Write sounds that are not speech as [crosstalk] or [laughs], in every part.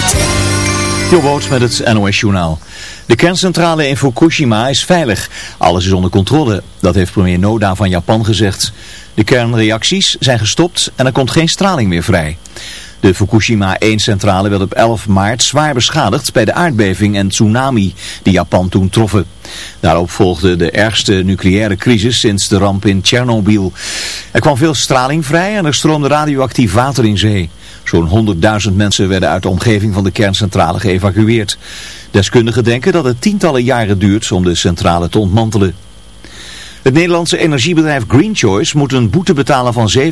start. Jobboot met het NOS Journaal. De kerncentrale in Fukushima is veilig. Alles is onder controle. Dat heeft premier Noda van Japan gezegd. De kernreacties zijn gestopt en er komt geen straling meer vrij. De Fukushima 1-centrale werd op 11 maart zwaar beschadigd bij de aardbeving en tsunami die Japan toen troffen. Daarop volgde de ergste nucleaire crisis sinds de ramp in Tsjernobyl. Er kwam veel straling vrij en er stroomde radioactief water in zee. Zo'n 100.000 mensen werden uit de omgeving van de kerncentrale geëvacueerd. Deskundigen denken dat het tientallen jaren duurt om de centrale te ontmantelen. Het Nederlandse energiebedrijf Green Choice moet een boete betalen van 7,2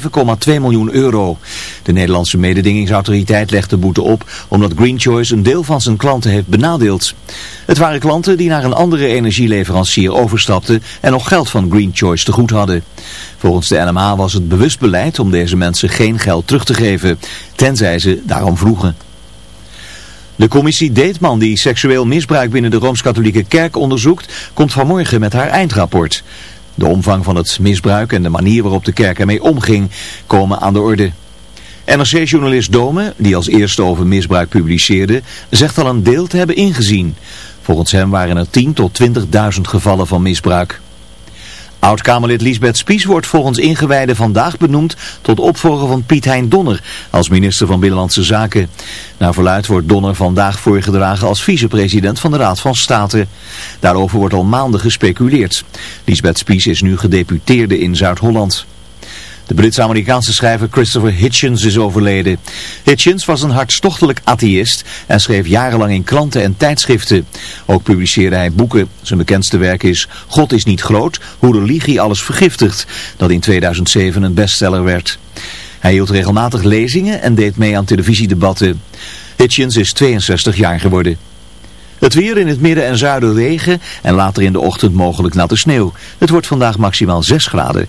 miljoen euro. De Nederlandse mededingingsautoriteit legt de boete op omdat Green Choice een deel van zijn klanten heeft benadeeld. Het waren klanten die naar een andere energieleverancier overstapten en nog geld van Green Choice te goed hadden. Volgens de NMA was het bewust beleid om deze mensen geen geld terug te geven, tenzij ze daarom vroegen. De commissie Deetman die seksueel misbruik binnen de Rooms-Katholieke Kerk onderzoekt, komt vanmorgen met haar eindrapport. De omvang van het misbruik en de manier waarop de kerk ermee omging komen aan de orde. NRC-journalist Dome, die als eerste over misbruik publiceerde, zegt al een deel te hebben ingezien. Volgens hem waren er 10 tot 20.000 gevallen van misbruik. Oud-Kamerlid Liesbeth Spies wordt volgens ingewijden vandaag benoemd tot opvolger van Piet Hein Donner als minister van Binnenlandse Zaken. Naar verluid wordt Donner vandaag voorgedragen als vicepresident van de Raad van State. Daarover wordt al maanden gespeculeerd. Liesbeth Spies is nu gedeputeerde in Zuid-Holland. De Brits-Amerikaanse schrijver Christopher Hitchens is overleden. Hitchens was een hartstochtelijk atheïst en schreef jarenlang in kranten en tijdschriften. Ook publiceerde hij boeken. Zijn bekendste werk is God is niet groot, hoe religie alles vergiftigt, dat in 2007 een bestseller werd. Hij hield regelmatig lezingen en deed mee aan televisiedebatten. Hitchens is 62 jaar geworden. Het weer in het midden en zuiden regen en later in de ochtend mogelijk natte sneeuw. Het wordt vandaag maximaal 6 graden.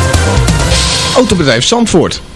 Autobedrijf Zandvoort.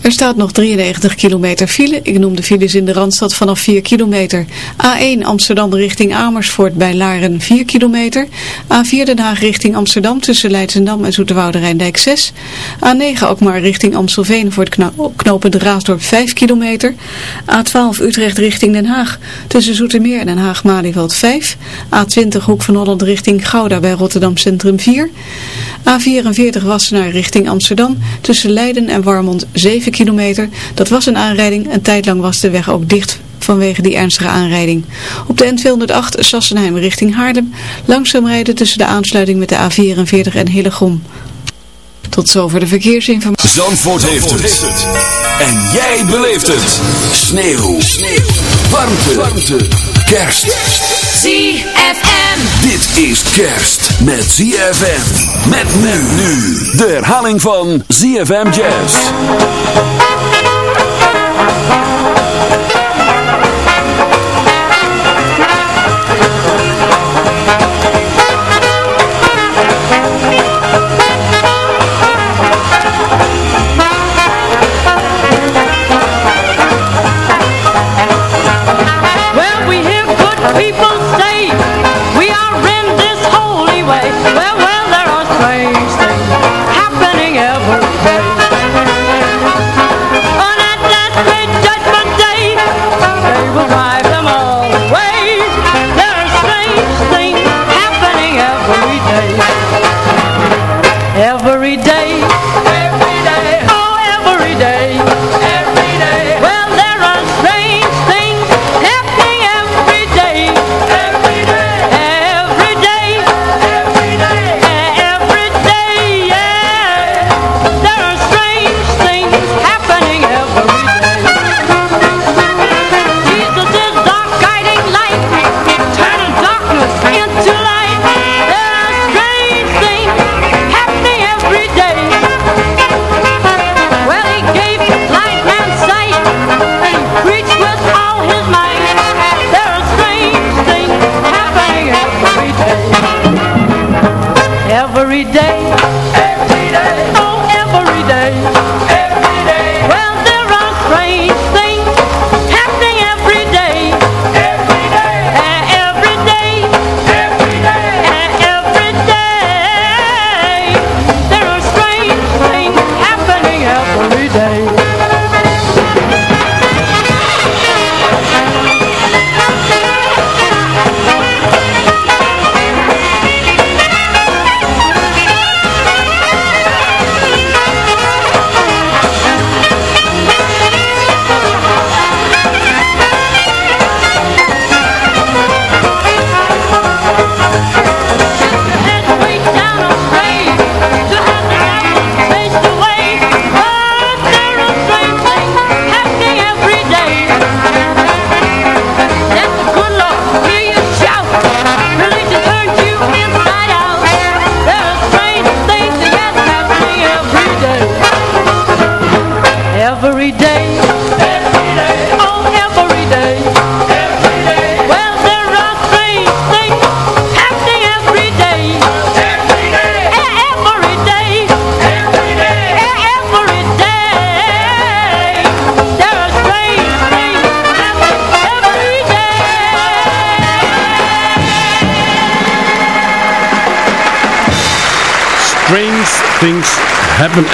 Er staat nog 93 kilometer file. Ik noem de files in de Randstad vanaf 4 kilometer. A1 Amsterdam richting Amersfoort bij Laren 4 kilometer. A4 Den Haag richting Amsterdam tussen Leidsendam en Zoeterwoude Rijndijk 6. A9 ook maar richting Amstelveen voor het knopen de Raasdorp 5 kilometer. A12 Utrecht richting Den Haag tussen Zoetermeer en Den Haag-Malieveld 5. A20 Hoek van Holland richting Gouda bij Rotterdam Centrum 4. A44 Wassenaar richting Amsterdam tussen Leiden en Warmond 7 kilometer. Dat was een aanrijding. Een tijd lang was de weg ook dicht vanwege die ernstige aanrijding. Op de N208 Sassenheim richting Haarlem. Langzaam rijden tussen de aansluiting met de A44 en Hillegom. Tot zover de verkeersinformatie. Zandvoort, heeft, het. En jij beleeft het. Sneeuw. Sneeuw. Warmte. Warmte. Kerst. ZFM. Dit is kerst met ZFM. Met men nu. De herhaling van ZFM Jazz.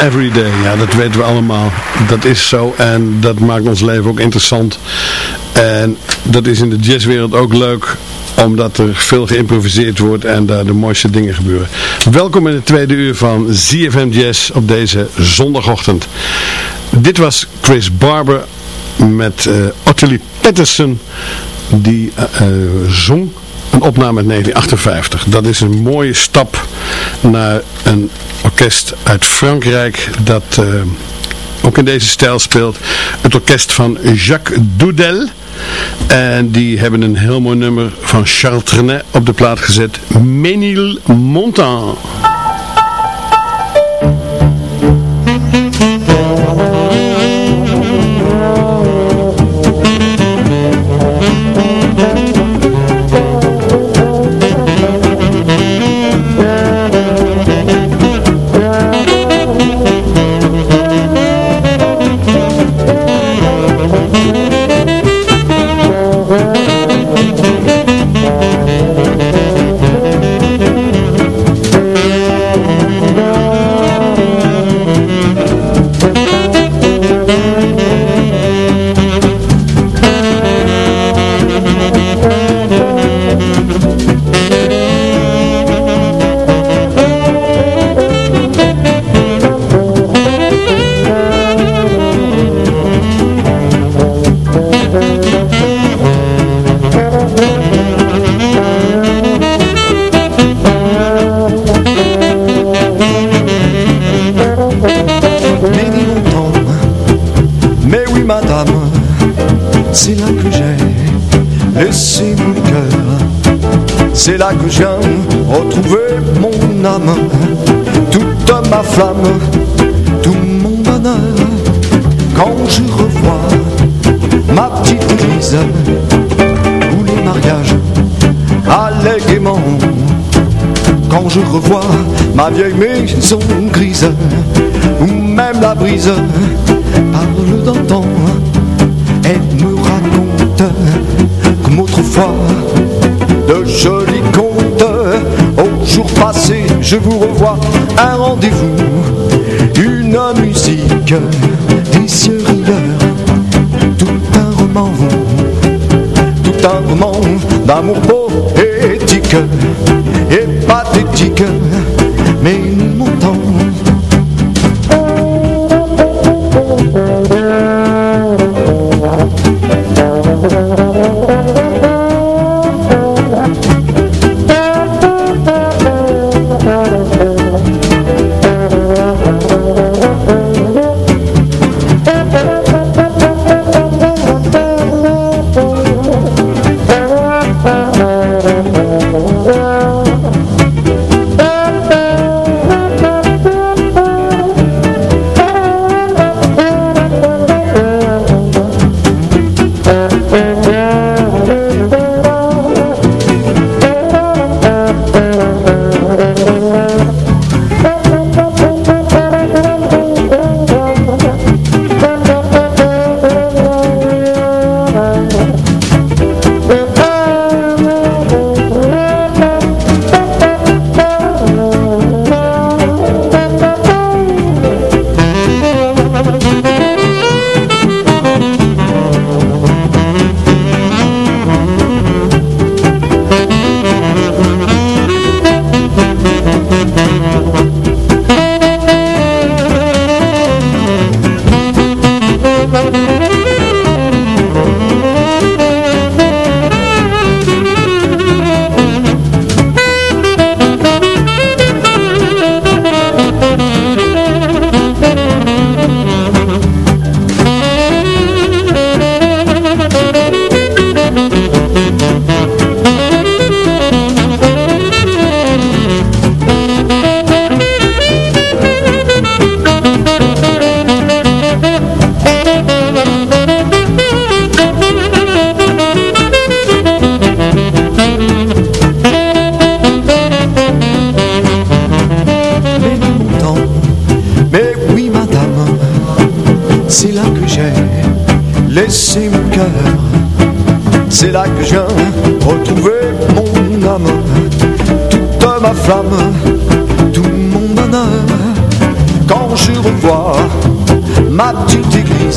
Happen every day. Ja, dat weten we allemaal. Dat is zo en dat maakt ons leven ook interessant. En dat is in de jazzwereld ook leuk omdat er veel geïmproviseerd wordt en daar de mooiste dingen gebeuren. Welkom in het tweede uur van ZFM Jazz op deze zondagochtend. Dit was Chris Barber met eh Ottilie Patterson die eh, eh, zong een opname uit 1958. Dat is een mooie stap naar een orkest uit Frankrijk dat eh, ook in deze stijl speelt. Het orkest van Jacques Doudel. En die hebben een heel mooi nummer van Charles Trenet op de plaat gezet. Ménil Montant. C'est là que je viens retrouver mon âme, toute ma flamme, tout mon bonheur. Quand je revois ma petite église, où les mariages allaient. Quand je revois ma vieille maison grise Où même la brise parle d'antan Elle me raconte comme autrefois De jolis contes Au jour passé je vous revois Un rendez-vous. Une musique Des cieux rieurs Tout un roman tout un roman d'amour poétique et pathétique, mais montant. laisser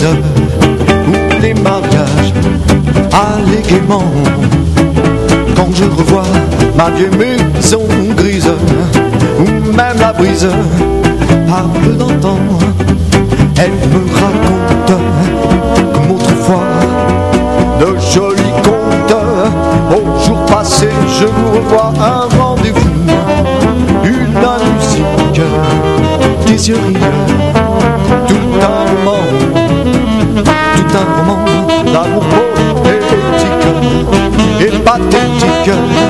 Où les mariages allaient gaiement. Quand je revois ma vieille maison grise, où même la brise parle d'antan, elle me raconte comme autrefois de jolis contes. Au jour passé, je vous revois un rendez-vous, une musique, des yeux rieurs, un roman d'amour poétique et pathétique, et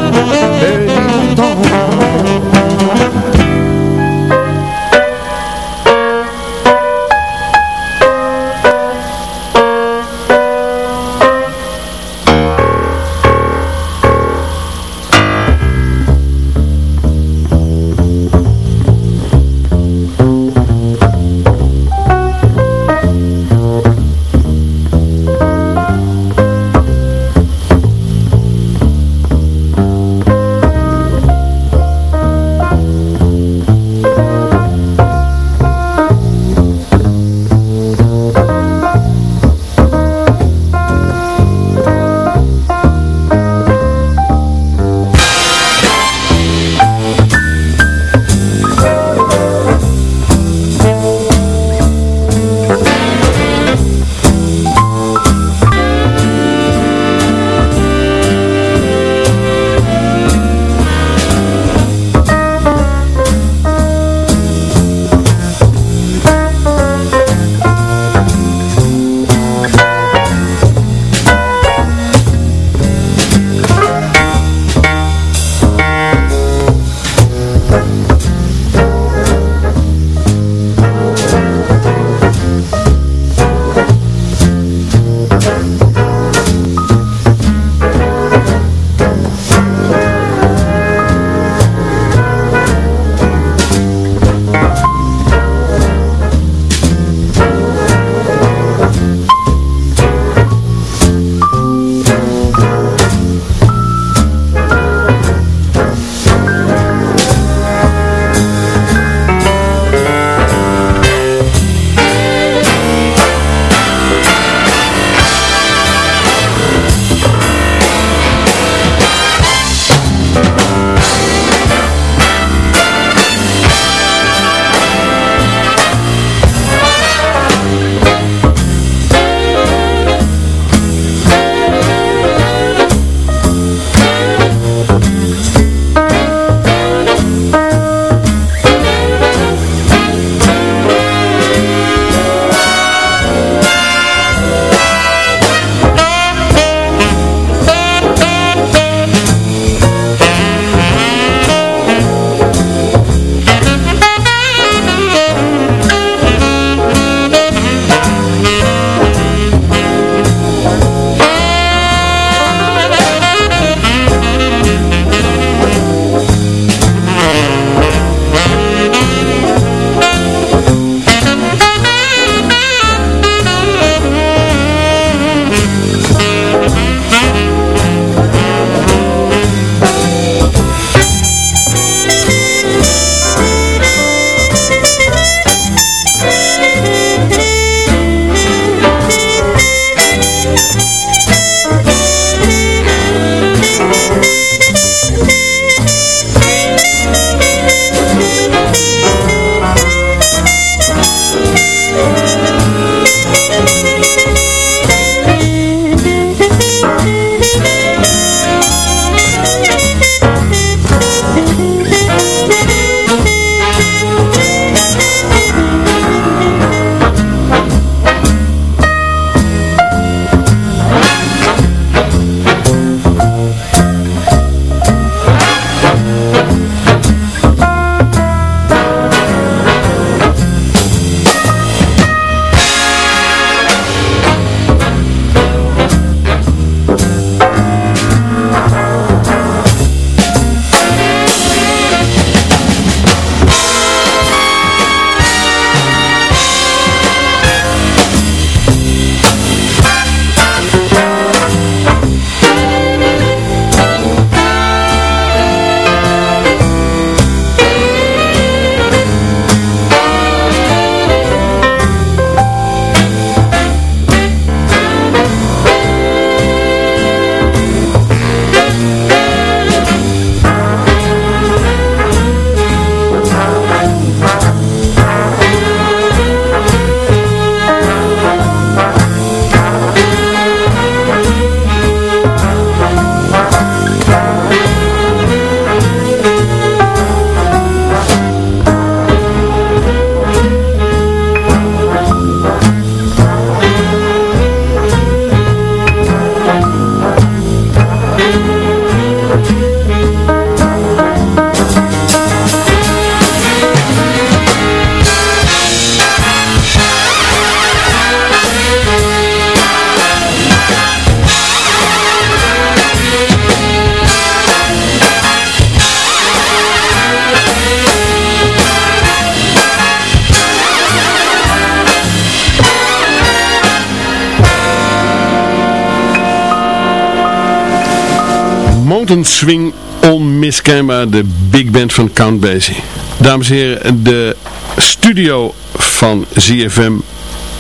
Mountain Swing onmiskenbaar de big band van Count Basie. Dames en heren, de studio van ZFM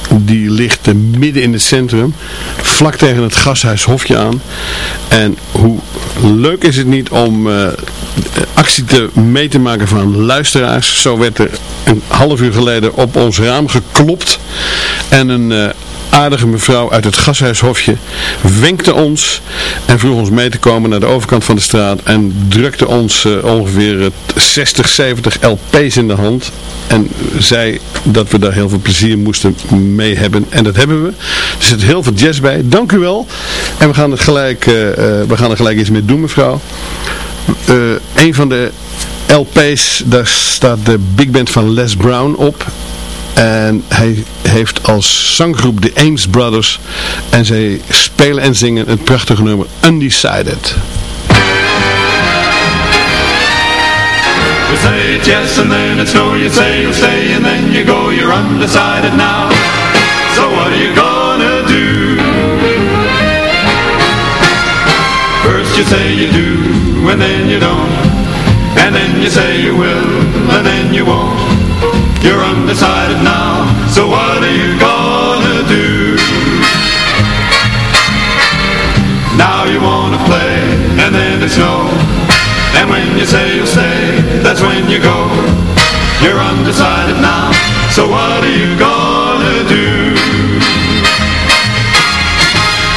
die ligt midden in het centrum, vlak tegen het gashuis Hofje aan. En hoe leuk is het niet om uh, actie te mee te maken van luisteraars. Zo werd er een half uur geleden op ons raam geklopt en een uh, aardige mevrouw uit het gashuishofje wenkte ons en vroeg ons mee te komen naar de overkant van de straat en drukte ons uh, ongeveer 60, 70 LP's in de hand en zei dat we daar heel veel plezier moesten mee hebben en dat hebben we. Er zit heel veel jazz bij. Dank u wel. En we gaan, het gelijk, uh, uh, we gaan er gelijk iets mee doen mevrouw. een van de LP's, daar staat de big band van Les Brown op. En hij heeft als zanggroep de Ames Brothers. En zij spelen en zingen het prachtige nummer Undecided. You say it's yes and then it's no, you say you'll stay and then you go, you're undecided now. So what are you gonna do? First you say you do, and then you don't. And then you say you will, and then you won't. You're undecided now, so what are you gonna do? Now you wanna play, and then it's no. And when you say you'll stay, that's when you go. You're undecided now, so what are you gonna do?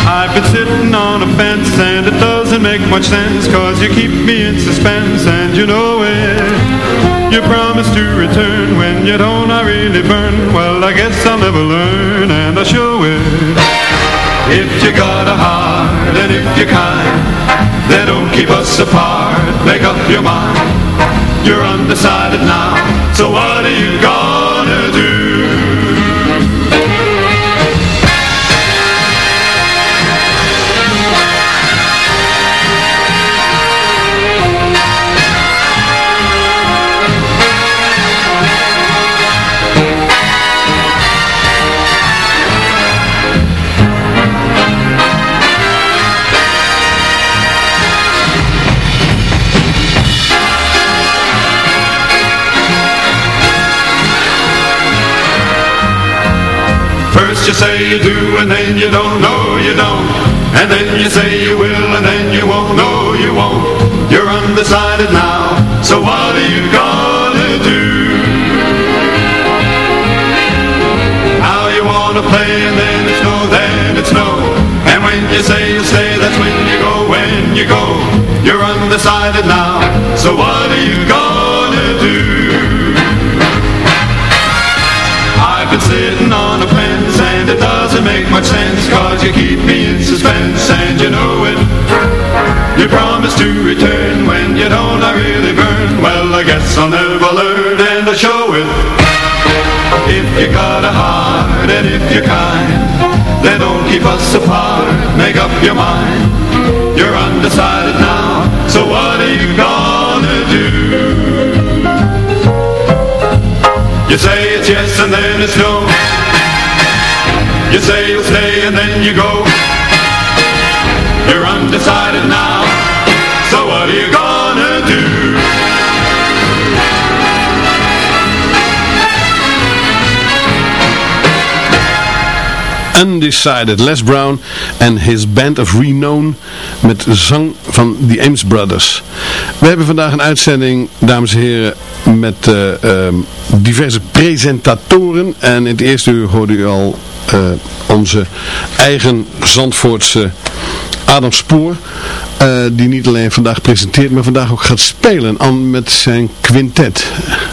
I've been sitting on a fence and it doesn't make much sense Cause you keep me in suspense and you know it You promise to return when you don't I really burn. Well I guess I'll never learn and I'll show it. If you got a heart and if you're kind Then don't keep us apart, make up your mind. You're undecided now, so what are you gonna do? You say you do and then you don't. Know you don't. And then you say you will and then you won't. Know you won't. You're undecided now, so what are you gonna do? Now you wanna play and then it's no, then it's no. And when you say you stay, that's when you go, when you go. You're undecided now, so what are you gonna do? Doesn't make much sense Cause you keep me in suspense and you know it. You promise to return when you don't I really burn. Well I guess I'll never learn and I'll show it. If you got a heart and if you're kind Then don't keep us apart, make up your mind. You're undecided now, so what are you gonna do? You say it's yes and then it's no You say you'll stay and then you go You're undecided now So what are you gonna? Undecided, Les Brown en his band of renown met zang van The Ames Brothers. We hebben vandaag een uitzending, dames en heren, met uh, uh, diverse presentatoren. En in het eerste uur hoorde u al onze eigen Zandvoortse Adam Spoor. Uh, die niet alleen vandaag presenteert, maar vandaag ook gaat spelen aan, met zijn quintet.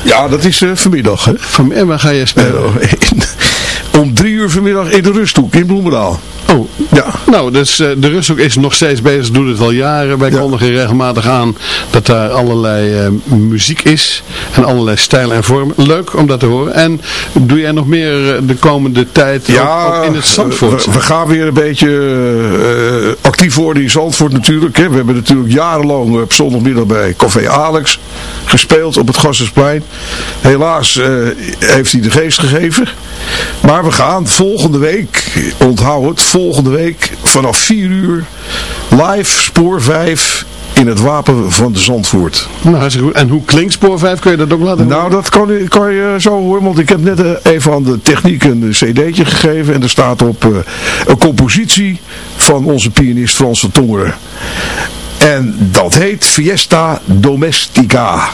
Ja, dat is uh, vanmiddag. Hè? Van, en waar ga jij spelen? Uh, in, [laughs] om drie uur vanmiddag in de rusthoek in Bloemendaal. Oh, ja. Nou, dus uh, de rusthoek is nog steeds bezig, doet het al jaren. Wij ja. kondigen regelmatig aan dat daar allerlei uh, muziek is en allerlei stijlen en vormen. Leuk om dat te horen. En doe jij nog meer uh, de komende tijd ja, ook, ook in het Zandvoort? We, we, gaan weer een beetje actief worden in Zandvoort natuurlijk. Hè. We hebben natuurlijk jarenlang op zondagmiddag bij Café Alex gespeeld op het Gassersplein. Helaas heeft hij de geest gegeven. Maar we gaan volgende week, onthoud het, volgende week vanaf 4 uur live spoor 5 in het wapen van de Zandvoort. Nou, goed. En hoe klinkt spoor 5? Kun je dat ook laten Nou, dat kan, kan je zo horen, want ik heb net eh, even aan de techniek een cd'tje gegeven en er staat op eh, een compositie van onze pianist Frans van Tongeren. En dat heet Fiesta Domestica.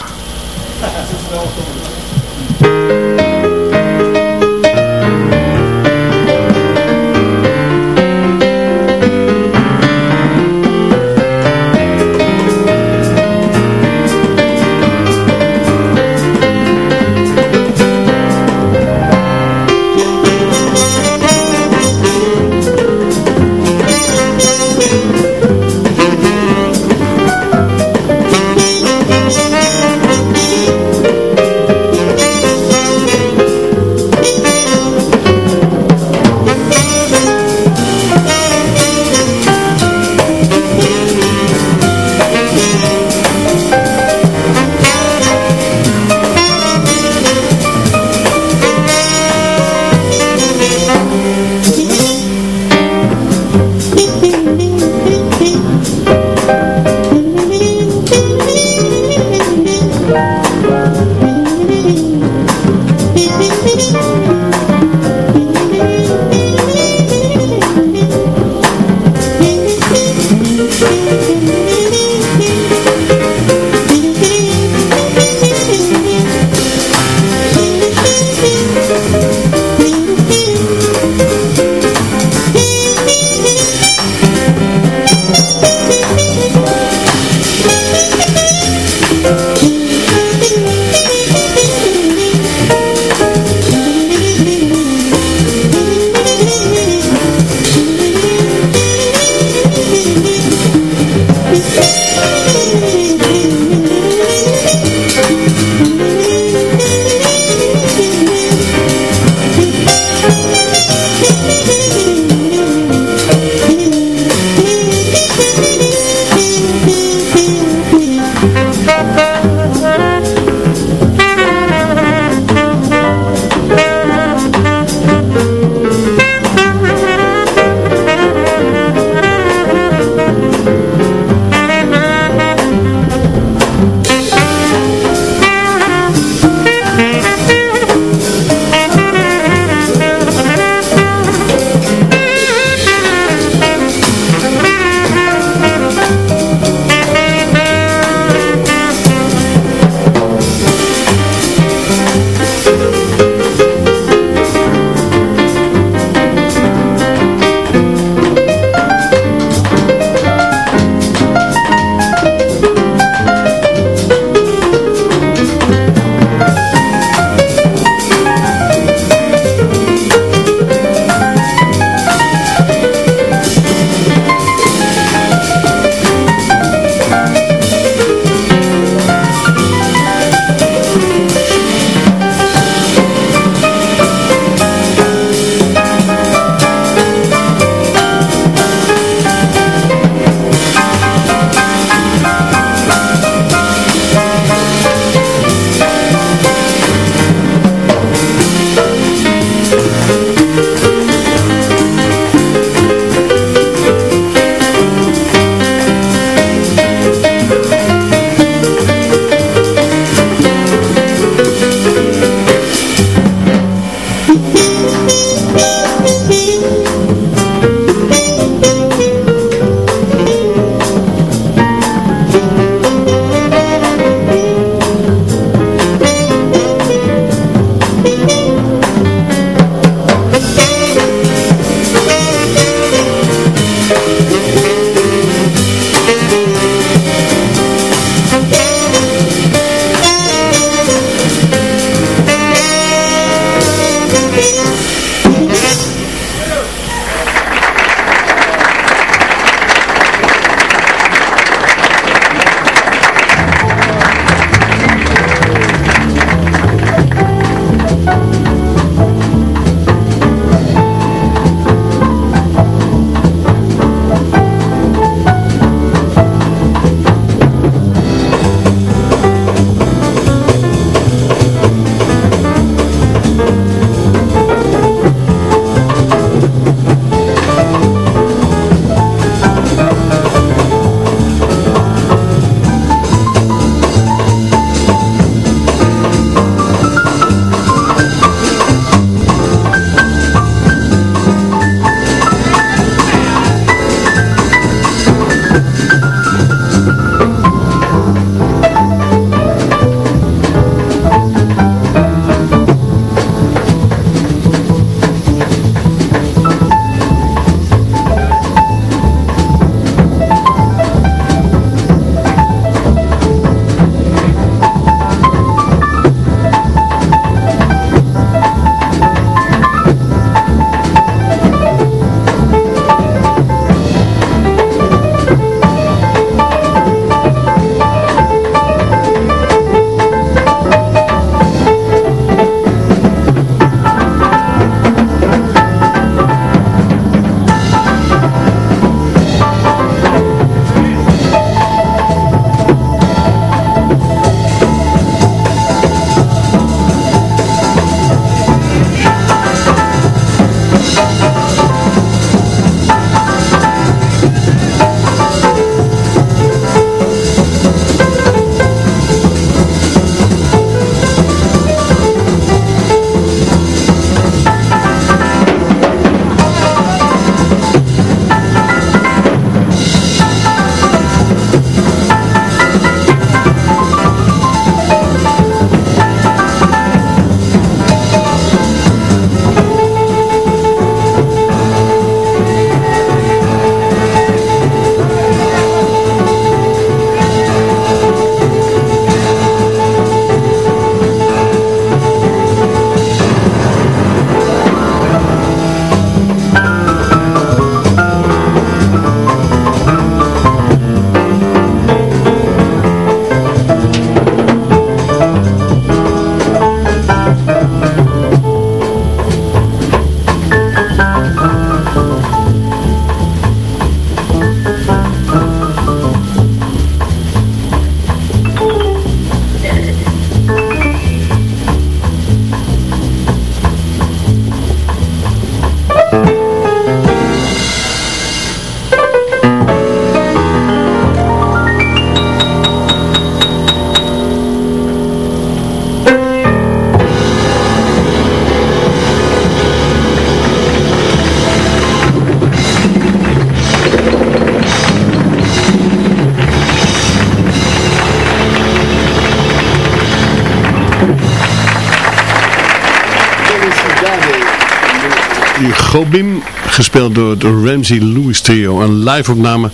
Ramsey Lewis Trio, een live opname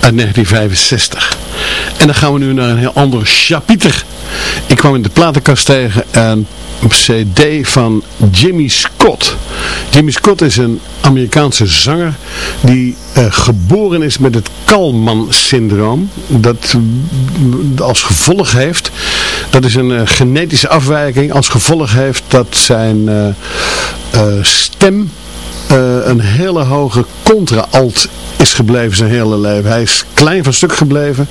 uit 1965. En dan gaan we nu naar een heel ander chapiter. Ik kwam in de platenkast tegen een cd van Jimmy Scott. Jimmy Scott is een Amerikaanse zanger die uh, geboren is met het Kalman-syndroom. Dat uh, als gevolg heeft, dat is een uh, genetische afwijking, als gevolg heeft dat zijn stem een hele hoge contra-alt is gebleven zijn hele leven. Hij is klein van stuk gebleven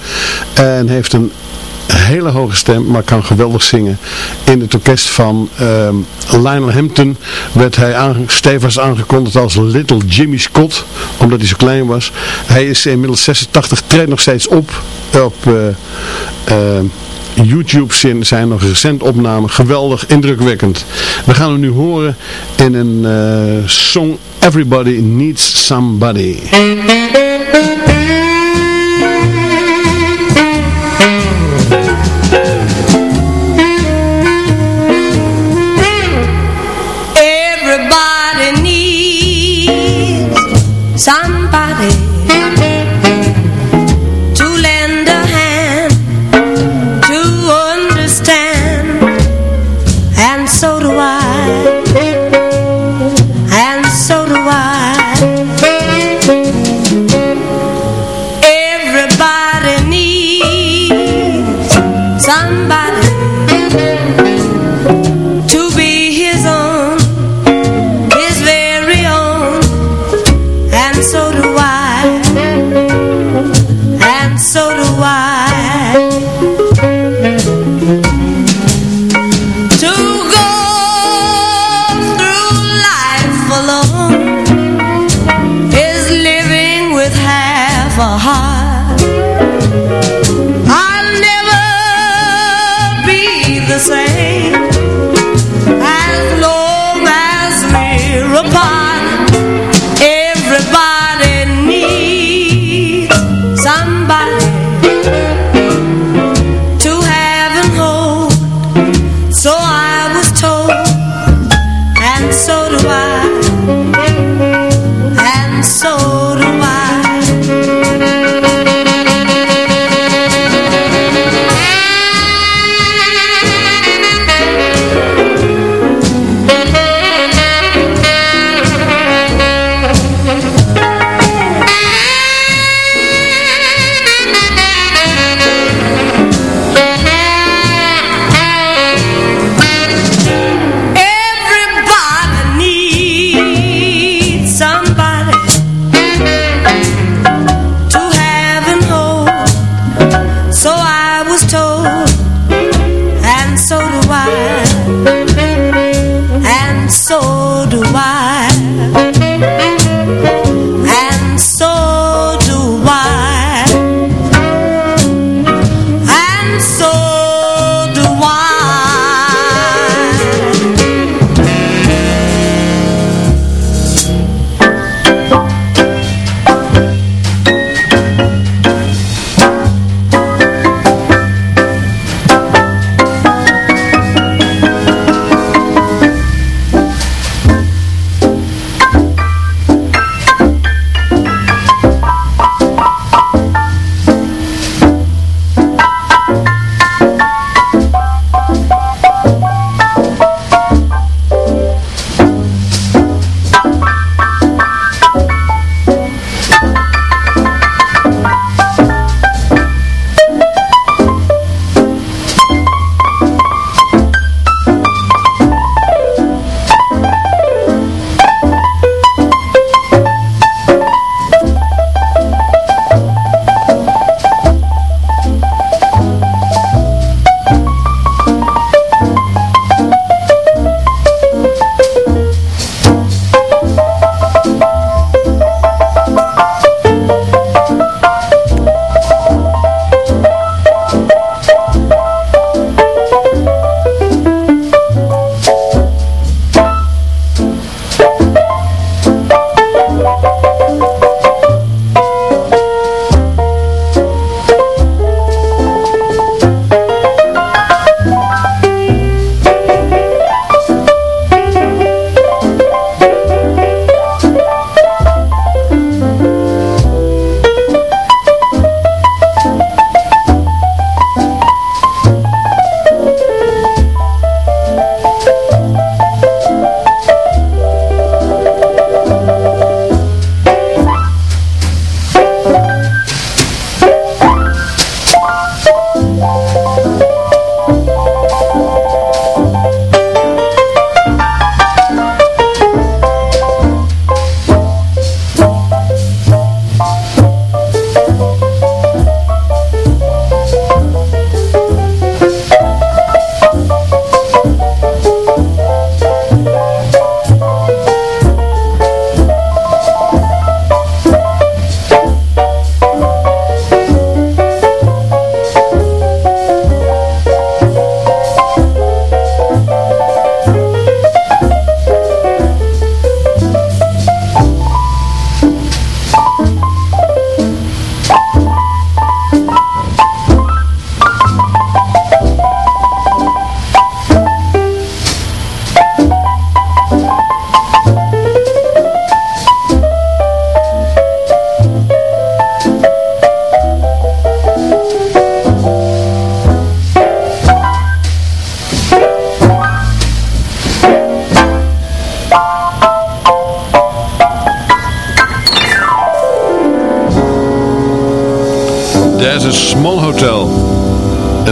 en heeft een hele hoge stem, maar kan geweldig zingen. In het orkest van uh, Lionel Hampton werd hij aange aangekondigd als Little Jimmy Scott, omdat hij zo klein was. Hij is inmiddels 86, treedt nog steeds op op uh, uh, YouTube zijn nog recent opnamen. Geweldig, indrukwekkend. We gaan hem nu horen in een uh, song Everybody Needs Somebody.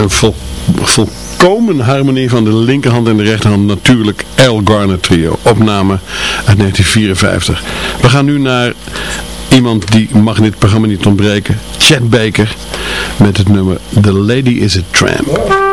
Vol, volkomen harmonie van de linkerhand en de rechterhand. Natuurlijk Al Garner Trio. Opname uit 1954. We gaan nu naar iemand die mag in dit programma niet ontbreken. Chet Baker. Met het nummer The Lady is a Tramp.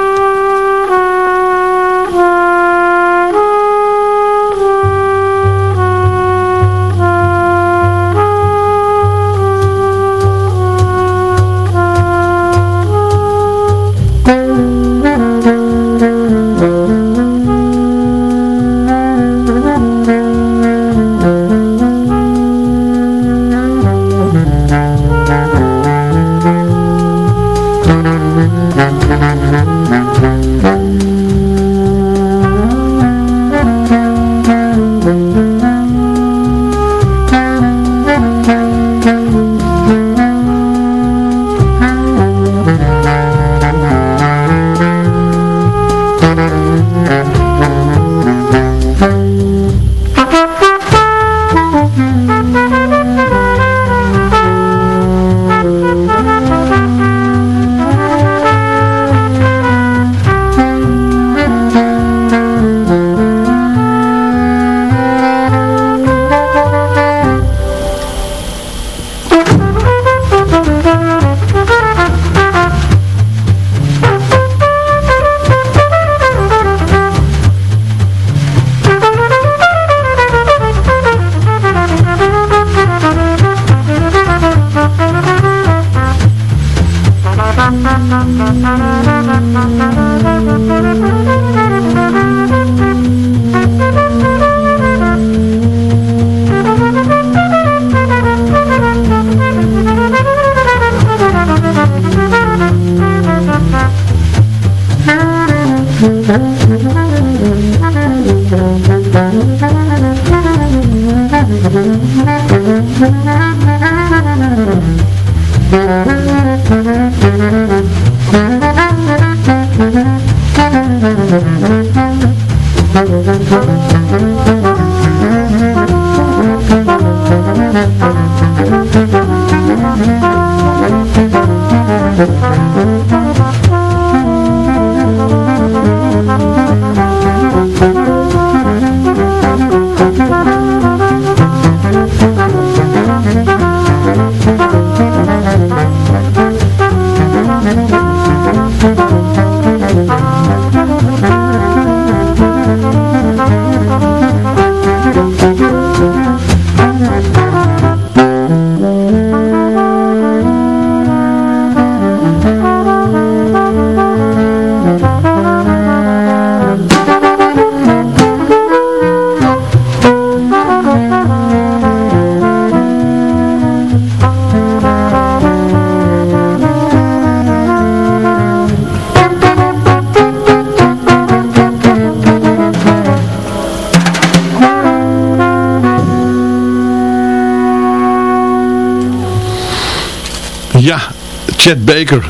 Chet Baker,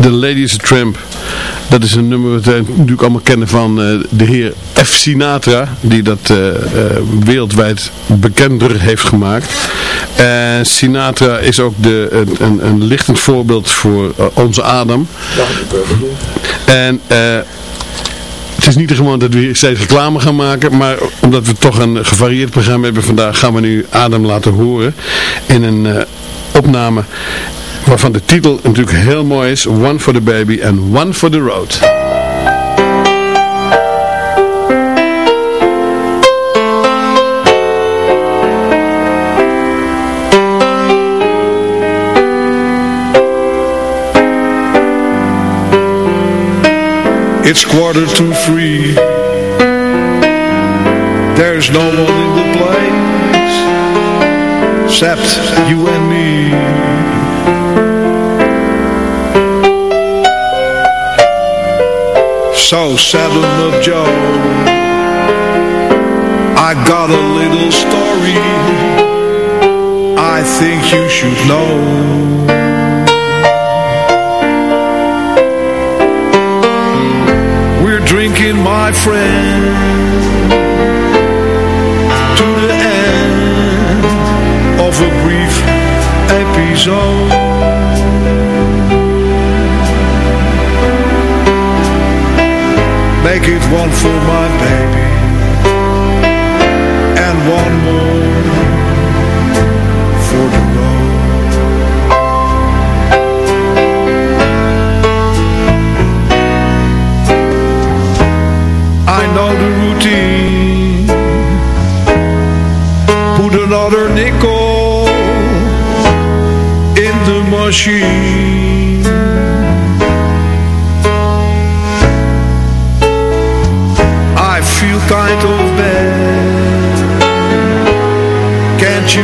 The a Tramp. Dat is een nummer dat we natuurlijk allemaal kennen van uh, de heer F. Sinatra. Die dat uh, uh, wereldwijd bekender heeft gemaakt. En Sinatra is ook de, een, een, lichtend voorbeeld voor onze Adam. En het is niet gewoon dat we hier steeds reclame gaan maken. Maar omdat we toch een gevarieerd programma hebben vandaag gaan we nu Adam laten horen. In een opname waarvan de titel natuurlijk heel mooi is. One for the baby and one for the road. It's quarter to three There's no one in the place Except you and me so saddle up Joe I got a little story I think you should know. We're drinking my friend one for my baby And one more for the road. I know the routine. Put another nickel in the machine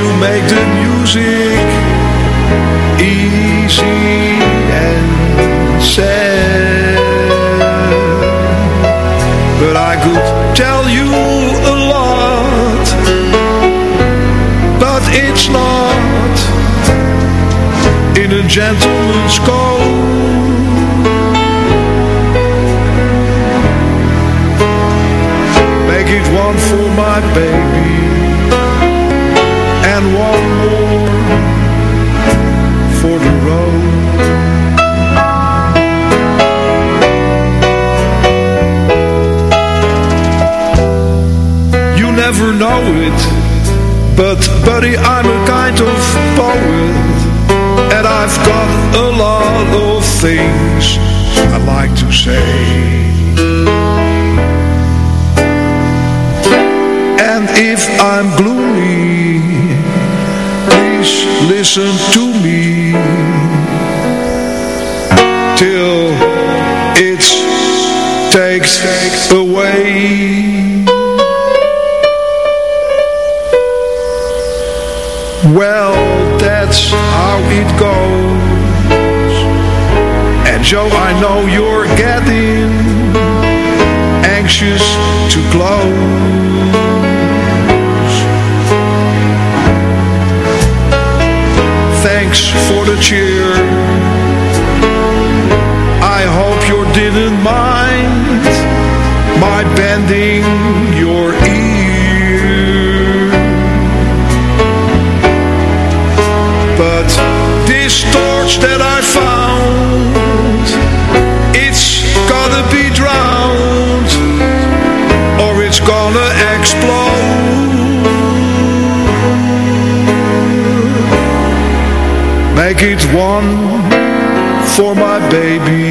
You make the music easy and sad. But I could tell you a lot But it's not. In a gentleman's But buddy I'm a kind of poet And I've got a lot of things I like to say. And if I'm gloomy Please listen to me. Till it's takes away Well, that's how it goes. And Joe, I know you're getting Anxious to close it one for my baby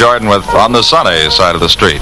Jordan with On the Sunny Side of the Street.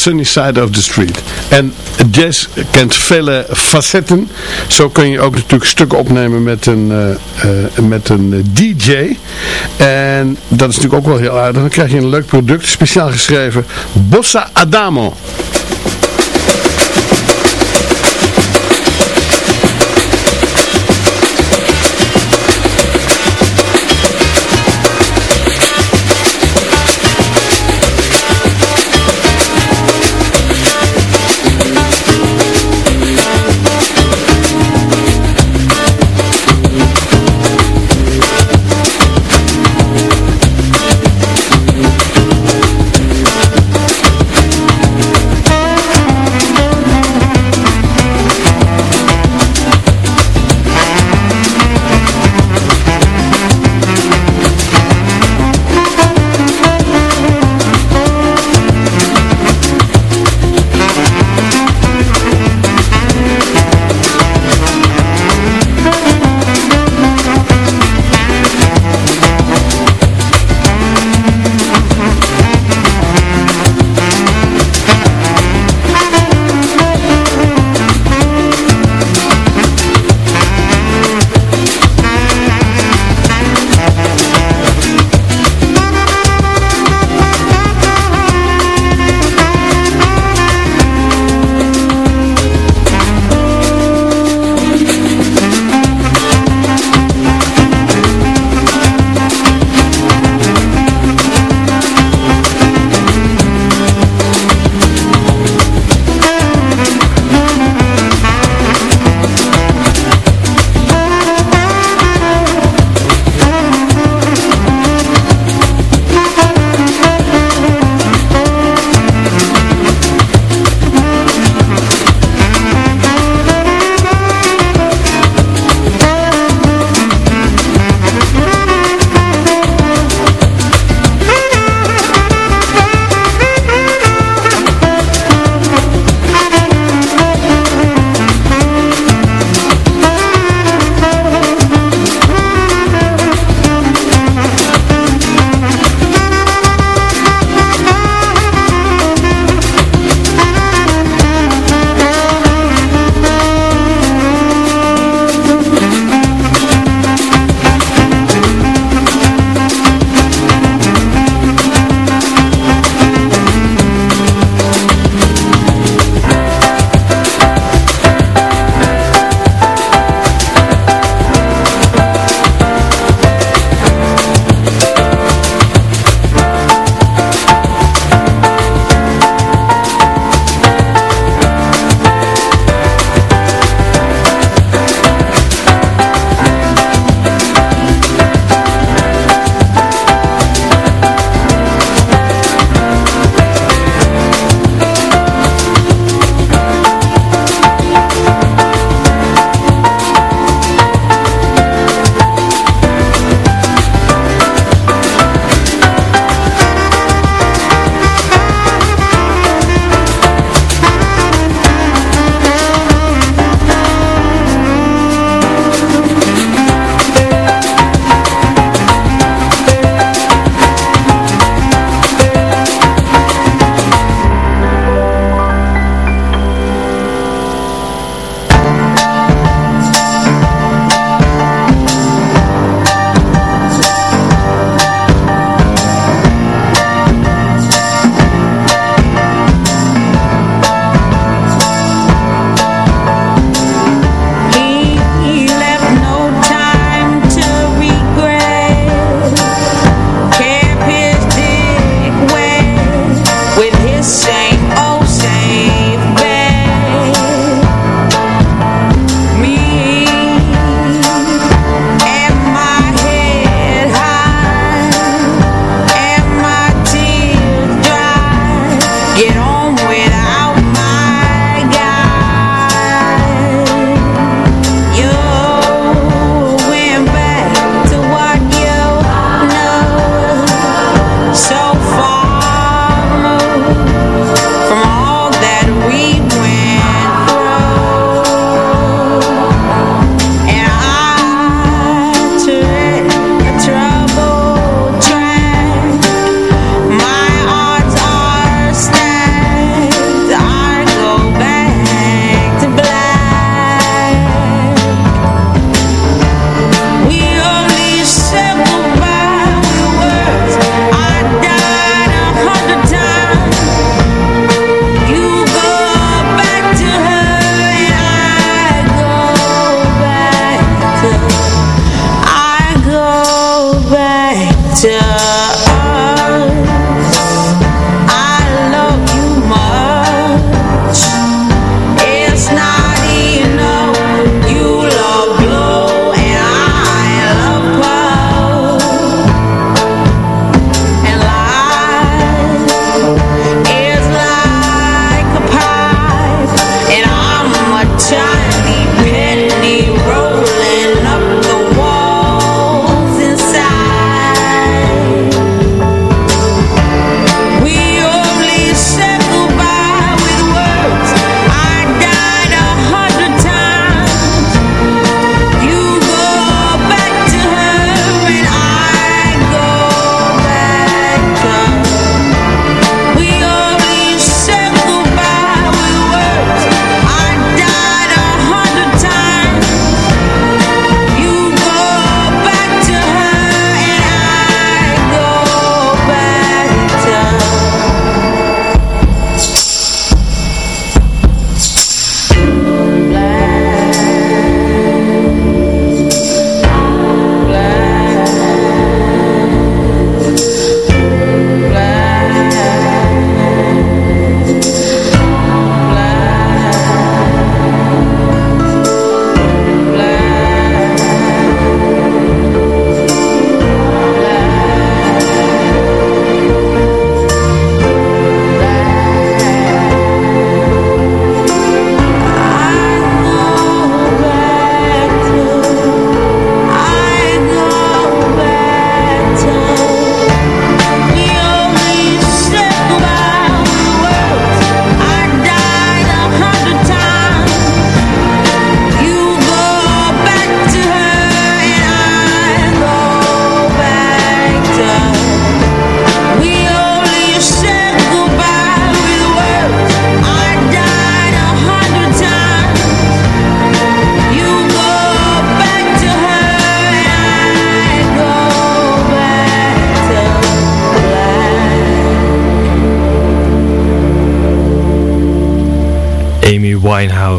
Sunny side of the street. En jazz kent vele facetten. Zo kun je ook natuurlijk stukken opnemen met een, uh, uh, met een DJ. En dat is natuurlijk ook wel heel aardig. Dan krijg je een leuk product, speciaal geschreven. Bossa Adamo.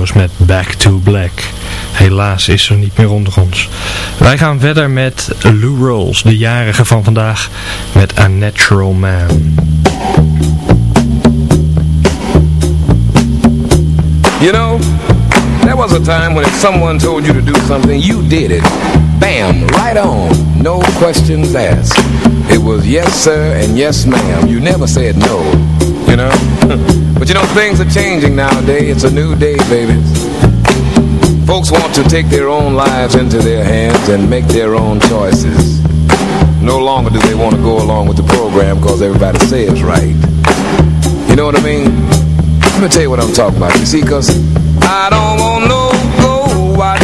Met Back to Black. Helaas is er niet meer onder ons. Wij gaan verder met Lou Rolls, de jarige van vandaag, met A Natural Man. You know, there was a time when if someone told you to do something, you did it. Bam, right on, no questions asked. It was yes sir and yes ma'am. You never said no, you know. [laughs] but you know, things are changing nowadays. It's a new day, baby. Folks want to take their own lives into their hands and make their own choices. No longer do they want to go along with the program because everybody says right. You know what I mean? Let me tell you what I'm talking about. You see, because I don't want no go watch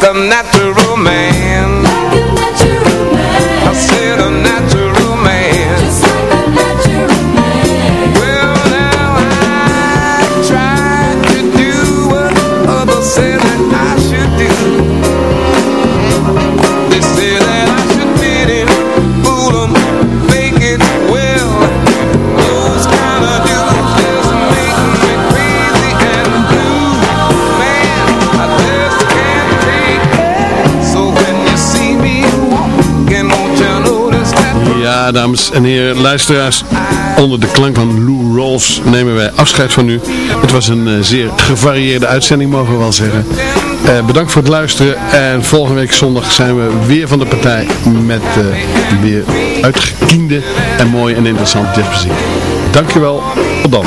the net Dames en heren, luisteraars, onder de klank van Lou Rolls nemen wij afscheid van u. Het was een uh, zeer gevarieerde uitzending, mogen we wel zeggen. Uh, bedankt voor het luisteren en volgende week zondag zijn we weer van de partij met uh, weer uitgekiende en mooie en interessante jazzmuziek. Dankjewel, tot dan.